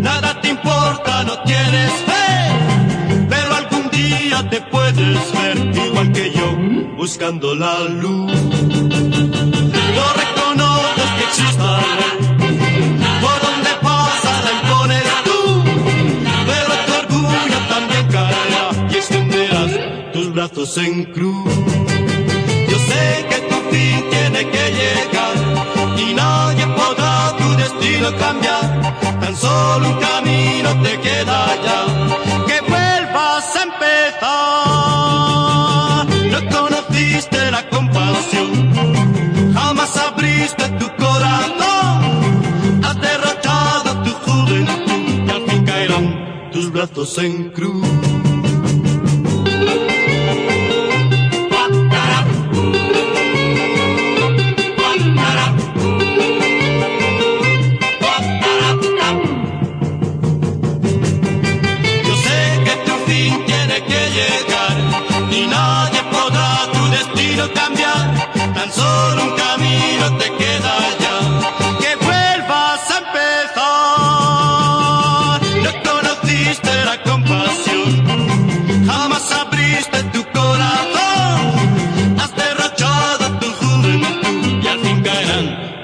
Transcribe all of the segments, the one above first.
Nada te importa, no tienes fe, pero algún día te puedes ver igual que yo, buscando la luz. No reconoces que exista por donde pasan halcones tú, pero tu orgullo también caerá y extenderás tus brazos en cruz. Tus brazos en cruz.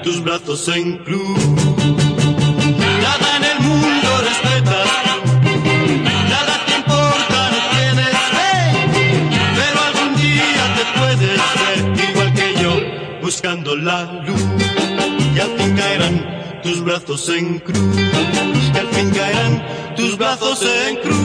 Tus brazos en cruz. Nada en el mundo respetas Nada te importa, no tienes fe, pero algún día te puedes ver igual que yo, buscando la luz. Y al fin caerán tus brazos en cruz, y al fin caerán tus brazos en cruz.